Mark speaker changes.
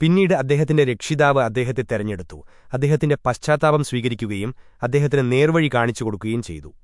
Speaker 1: പിന്നീട് അദ്ദേഹത്തിന്റെ രക്ഷിതാവ് അദ്ദേഹത്തെ തെരഞ്ഞെടുത്തു. അദ്ദേഹത്തിന്റെ പശ്ചാത്താപം സ്വീകരിക്കുകയും അദ്ദേഹത്തിന് നേർവഴി കാണിച്ചു കൊടുക്കുകയും ചെയ്തു.